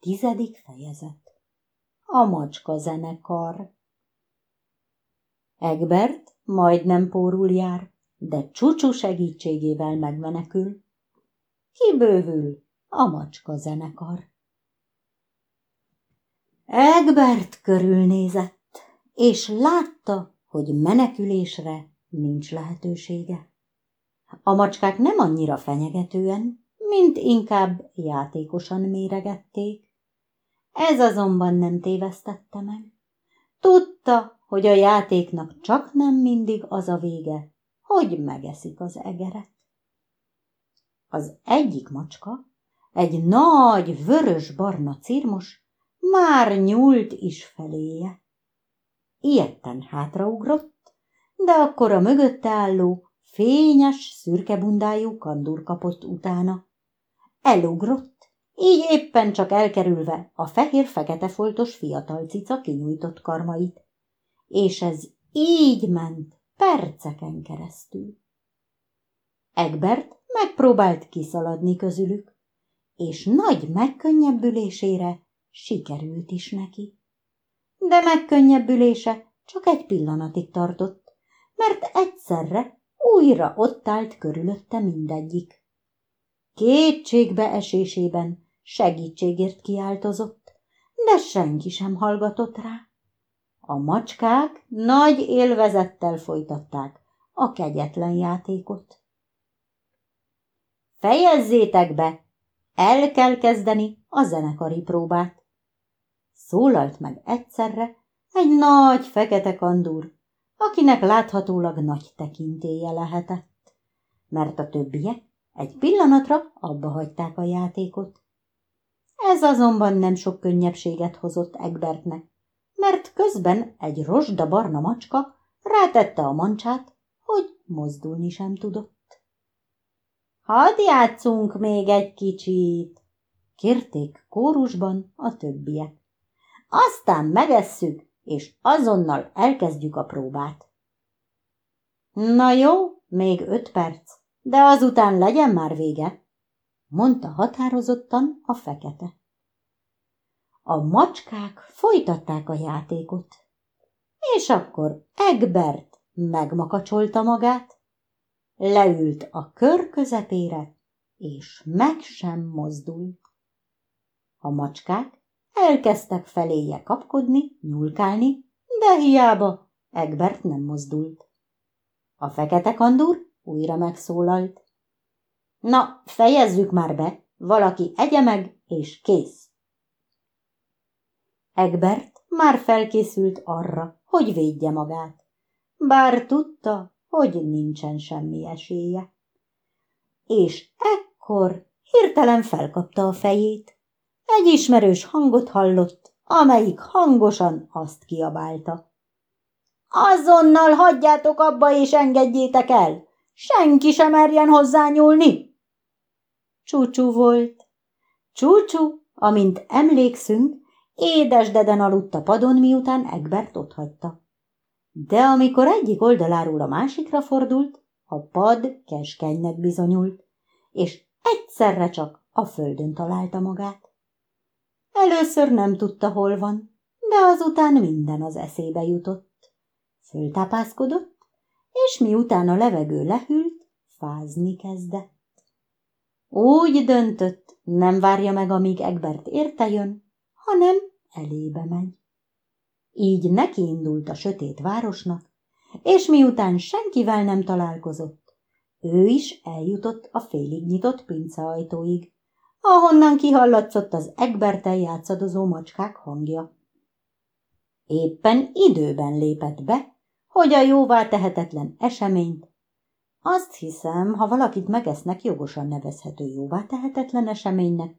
Tizedik fejezet A macska zenekar Egbert majdnem pórul jár, de csúcsú segítségével megmenekül. Kibővül a macska zenekar. Egbert körülnézett, és látta, hogy menekülésre nincs lehetősége. A macskák nem annyira fenyegetően, mint inkább játékosan méregették. Ez azonban nem tévesztette meg. Tudta, hogy a játéknak csak nem mindig az a vége, hogy megeszik az egeret. Az egyik macska, egy nagy vörös-barna cirmos, már nyúlt is feléje. Ilyetten hátraugrott, de akkor a mögötte álló, fényes, szürkebundájú kandur kapott utána. Elugrott, így éppen csak elkerülve a fehér-fekete foltos fiatal cica kinyújtott karmait. És ez így ment perceken keresztül. Egbert megpróbált kiszaladni közülük, és nagy megkönnyebbülésére sikerült is neki. De megkönnyebbülése csak egy pillanatig tartott, mert egyszerre újra ott állt körülötte mindegyik. Kétségbe esésében segítségért kiáltozott, de senki sem hallgatott rá. A macskák nagy élvezettel folytatták a kegyetlen játékot. Fejezzétek be! El kell kezdeni a zenekari próbát. Szólalt meg egyszerre egy nagy fekete kandúr, akinek láthatólag nagy tekintélye lehetett, mert a többiek egy pillanatra abba hagyták a játékot. Ez azonban nem sok könnyebbséget hozott Egbertnek, mert közben egy rozsda barna macska rátette a mancsát, hogy mozdulni sem tudott. Hadd játszunk még egy kicsit, kérték kórusban a többiek. Aztán megesszük, és azonnal elkezdjük a próbát. Na jó, még öt perc, de azután legyen már vége, mondta határozottan a fekete. A macskák folytatták a játékot, és akkor Egbert megmakacsolta magát, leült a kör közepére, és meg sem mozdult. A macskák elkezdtek feléje kapkodni, nyulkálni, de hiába Egbert nem mozdult. A fekete kandúr újra megszólalt. Na, fejezzük már be, valaki egye meg, és kész. Egbert már felkészült arra, hogy védje magát, bár tudta, hogy nincsen semmi esélye. És ekkor hirtelen felkapta a fejét. Egy ismerős hangot hallott, amelyik hangosan azt kiabálta. Azonnal hagyjátok abba és engedjétek el! senki sem merjen hozzányúlni. Csúcsú volt. Csúcsú, amint emlékszünk, édesdeden aludt a padon, miután Egbert otthagyta. De amikor egyik oldaláról a másikra fordult, a pad keskenynek bizonyult, és egyszerre csak a földön találta magát. Először nem tudta, hol van, de azután minden az eszébe jutott. Föltápászkodott, és miután a levegő lehűlt, fázni kezdett. Úgy döntött, nem várja meg, amíg Egbert érte jön, hanem elébe megy. Így neki indult a sötét városnak, és miután senkivel nem találkozott, ő is eljutott a félig nyitott pinceajtóig, ahonnan kihallatszott az Egbertel játszadozó macskák hangja. Éppen időben lépett be, hogy a jóvá tehetetlen eseményt, azt hiszem, ha valakit megesznek, jogosan nevezhető jóvá tehetetlen eseménynek,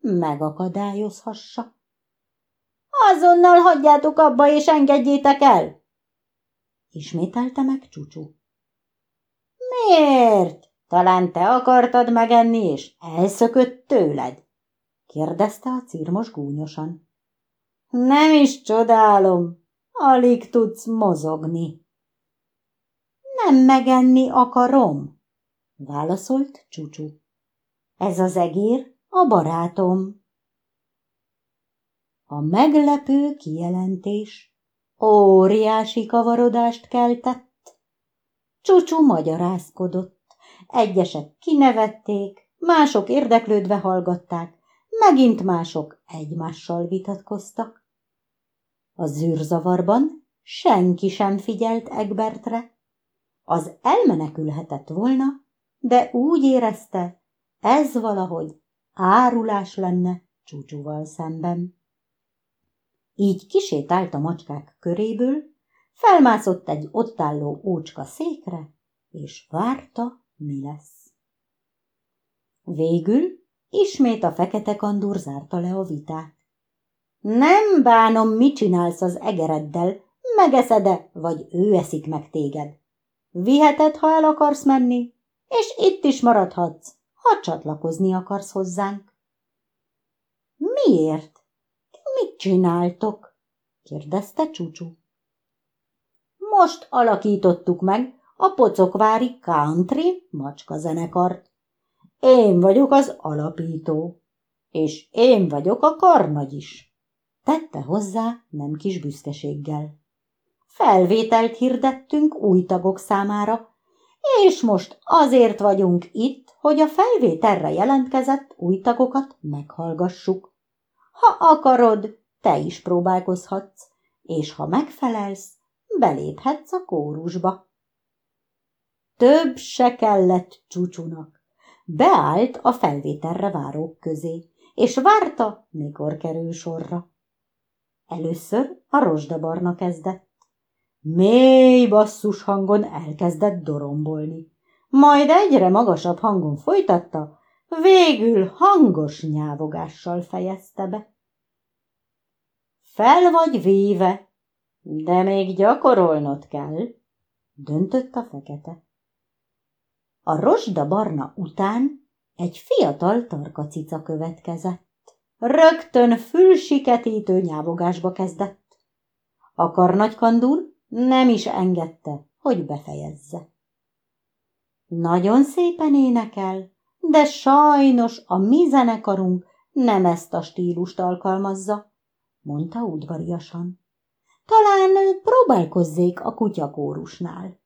megakadályozhassa. Azonnal hagyjátok abba és engedjétek el! Ismételte meg Csúcsú. Miért? Talán te akartad megenni, és elszökött tőled? kérdezte a círmos gúnyosan. Nem is csodálom, Alig tudsz mozogni. Nem megenni akarom, válaszolt Csúcsú. Ez az egér a barátom. A meglepő kijelentés óriási kavarodást keltett. Csúcsú magyarázkodott, egyesek kinevették, mások érdeklődve hallgatták, megint mások egymással vitatkoztak. A zűrzavarban senki sem figyelt Egbertre. Az elmenekülhetett volna, de úgy érezte, ez valahogy árulás lenne csúcsúval szemben. Így kisétált a macskák köréből, felmászott egy ott álló ócska székre, és várta, mi lesz. Végül ismét a fekete kandúr zárta le a vitát. Nem bánom, mit csinálsz az egereddel, megeszed-e, vagy ő eszik meg téged. Viheted, ha el akarsz menni, és itt is maradhatsz, ha csatlakozni akarsz hozzánk. Miért? Mit csináltok? kérdezte Csúcsú. Most alakítottuk meg a pocokvári country macska zenekart. Én vagyok az alapító, és én vagyok a karnagy is. Tette hozzá nem kis büszkeséggel. Felvételt hirdettünk új tagok számára, és most azért vagyunk itt, hogy a felvételre jelentkezett új tagokat meghallgassuk. Ha akarod, te is próbálkozhatsz, és ha megfelelsz, beléphetsz a kórusba. Több se kellett csúcsúnak. Beállt a felvételre várók közé, és várta, mikor kerül sorra. Először a rozsdabarna kezdett. Mély basszus hangon elkezdett dorombolni. Majd egyre magasabb hangon folytatta, végül hangos nyávogással fejezte be. Fel vagy véve, de még gyakorolnod kell, döntött a fekete. A rozsda barna után egy fiatal tarkacica következett. Rögtön fülsiketítő nyávogásba kezdett. A karnagykandúr nem is engedte, hogy befejezze. Nagyon szépen énekel, de sajnos a mi zenekarunk nem ezt a stílust alkalmazza, mondta udvariasan. Talán próbálkozzék a kutyakórusnál.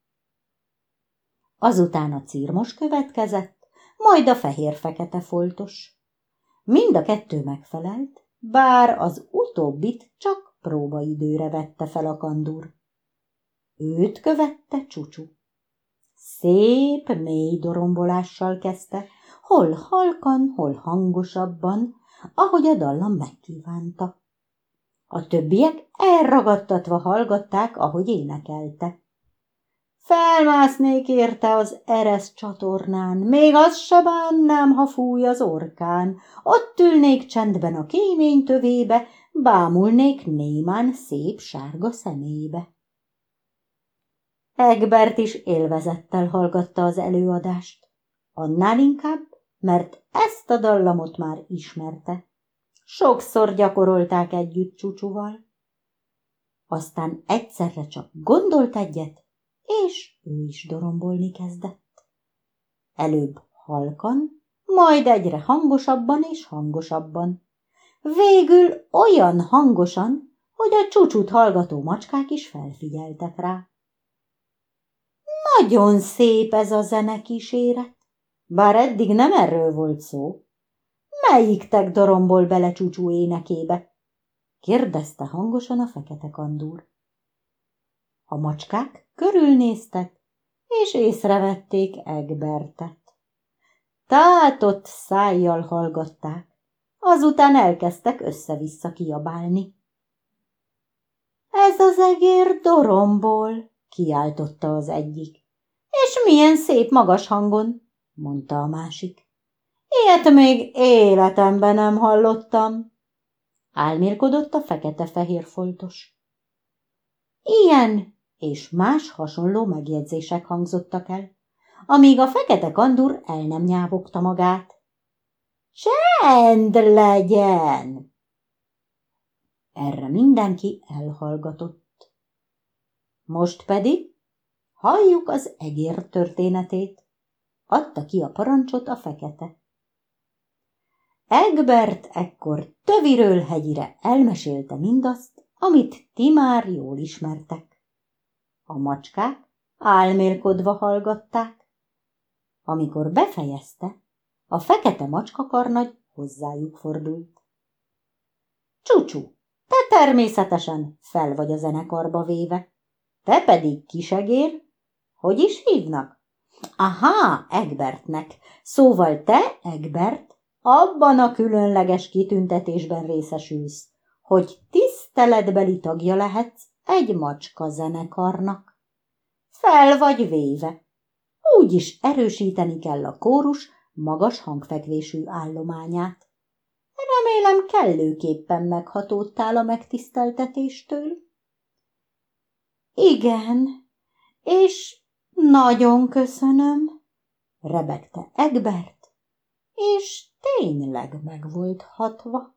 Azután a círmos következett, majd a fehér-fekete foltos. Mind a kettő megfelelt, bár az utóbbit csak próbaidőre vette fel a kandúr. Őt követte csúcsú. Szép, mély dorombolással kezdte, hol halkan, hol hangosabban, ahogy a dallam megkívánta. A többiek elragadtatva hallgatták, ahogy énekelte. Felmásznék érte az eresz csatornán, még az se bánnám, ha fúj az orkán. Ott ülnék csendben a kémény tövébe, bámulnék némán szép sárga szemébe. Egbert is élvezettel hallgatta az előadást. Annál inkább, mert ezt a dallamot már ismerte. Sokszor gyakorolták együtt csúcsúval. Aztán egyszerre csak gondolt egyet, és ő is dorombolni kezdett. Előbb halkan, majd egyre hangosabban és hangosabban. Végül olyan hangosan, hogy a csúcsút hallgató macskák is felfigyeltek rá. Nagyon szép ez a zenekíséret, bár eddig nem erről volt szó. Melyiktek dorombol bele csúcsú énekébe? kérdezte hangosan a fekete kandúr. A macskák körülnéztek, és észrevették Egbertet. Tátott szájjal hallgatták, azután elkezdtek össze-vissza kiabálni. Ez az egér dorombol, kiáltotta az egyik. És milyen szép magas hangon, mondta a másik. Ilyet még életemben nem hallottam. Álmérkodott a fekete-fehér foltos. Ilyen és más hasonló megjegyzések hangzottak el, amíg a fekete kandúr el nem nyávogta magát. Csend legyen! Erre mindenki elhallgatott. Most pedig halljuk az egér történetét, adta ki a parancsot a fekete. Egbert ekkor töviről hegyire elmesélte mindazt, amit ti már jól ismertek. A macskák álmélkodva hallgatták. Amikor befejezte, a fekete macskakarnagy hozzájuk fordult. Csúcsú, te természetesen fel vagy a zenekarba véve, te pedig kisegér, hogy is hívnak? Aha, Egbertnek. Szóval te, Egbert, abban a különleges kitüntetésben részesülsz, hogy tiszteletbeli tagja lehetsz egy macska zenekarnak. Fel vagy véve. Úgy is erősíteni kell a kórus magas hangfekvésű állományát. Remélem kellőképpen meghatódtál a megtiszteltetéstől. Igen, és nagyon köszönöm, rebegte Egbert, és tényleg meg volt hatva.